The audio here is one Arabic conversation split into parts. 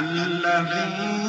الذي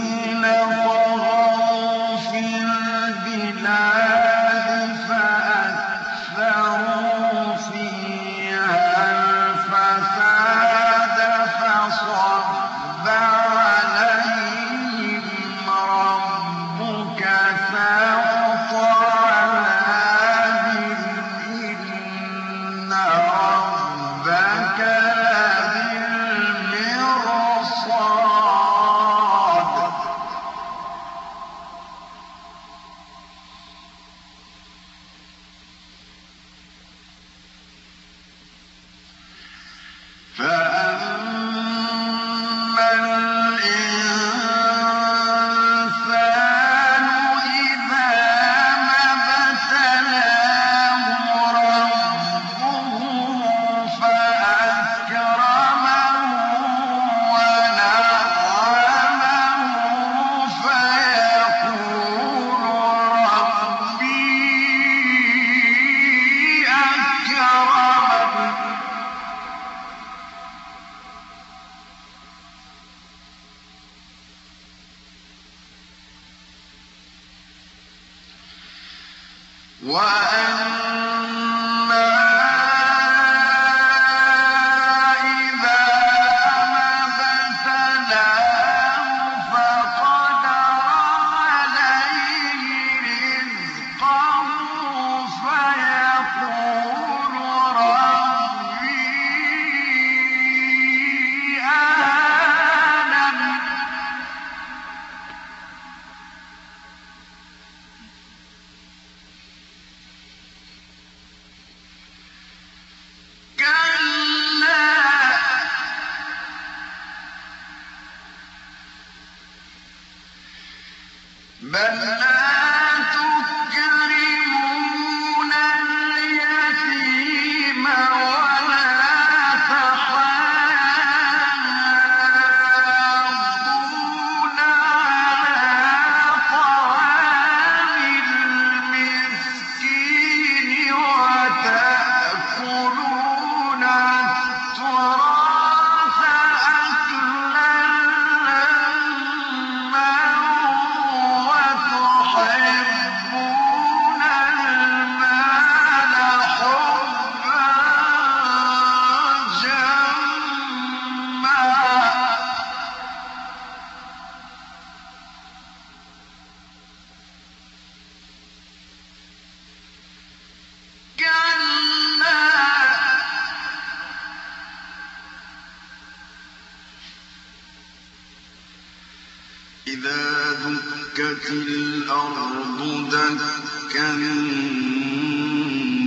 دكا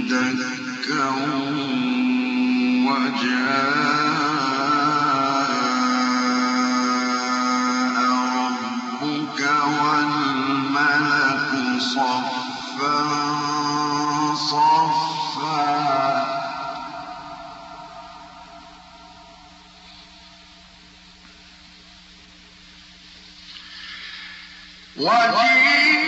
دكا وجاء ربك والملك صفا صفا. وجيء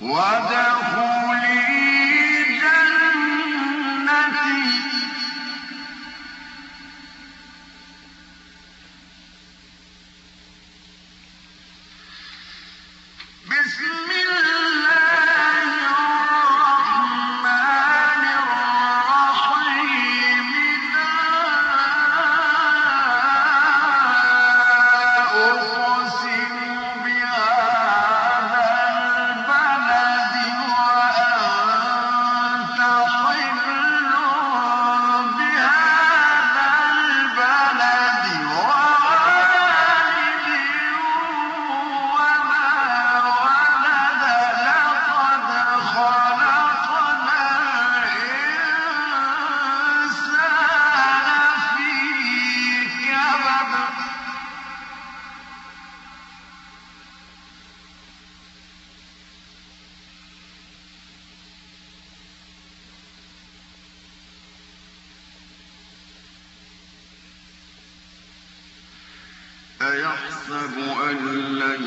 What? أَيَحْسَبُ أن لن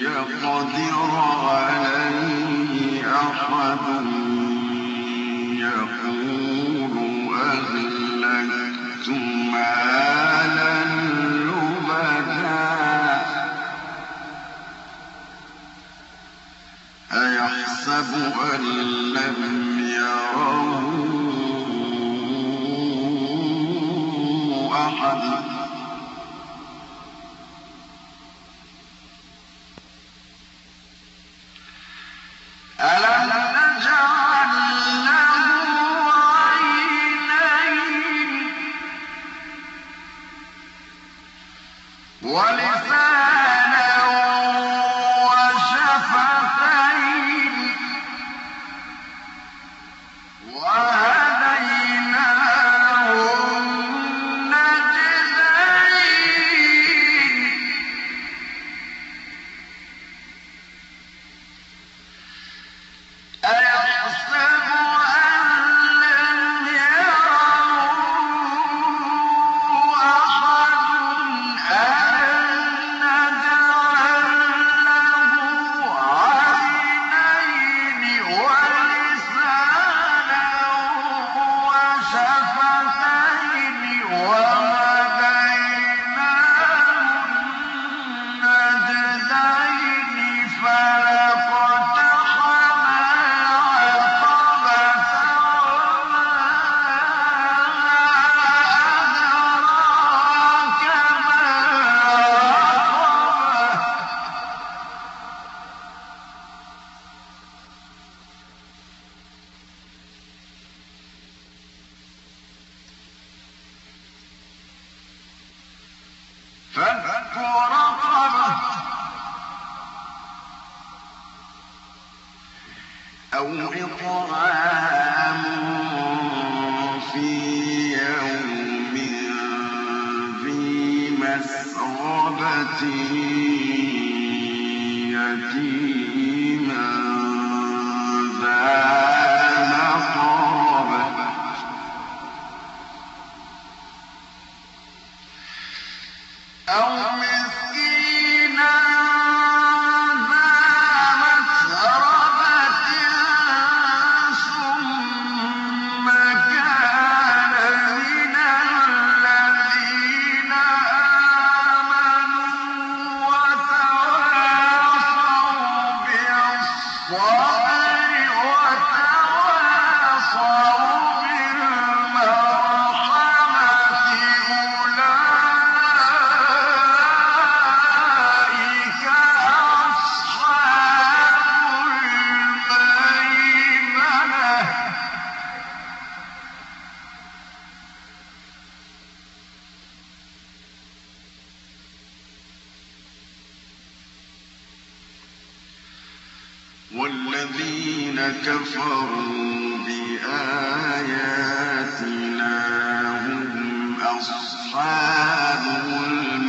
يقدر عليه أحد يقول أهلكت مالا لبدا أيحسب أن لم يره أحد؟ Olha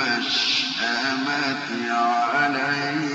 المشأمة عليهم.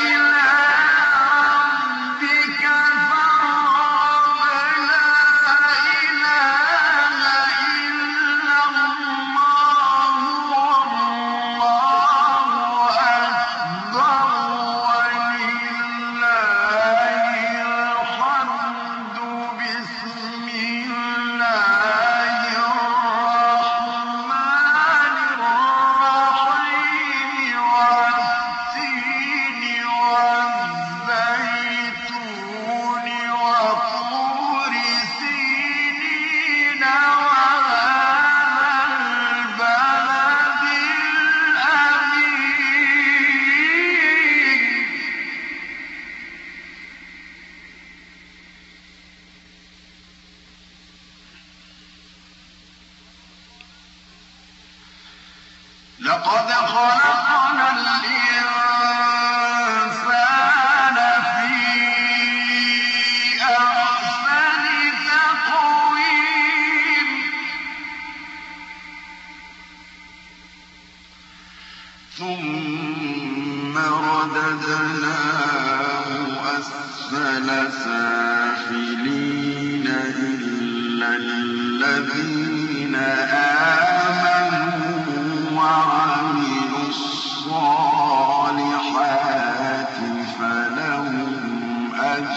now.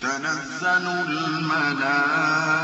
تنزل الملائكة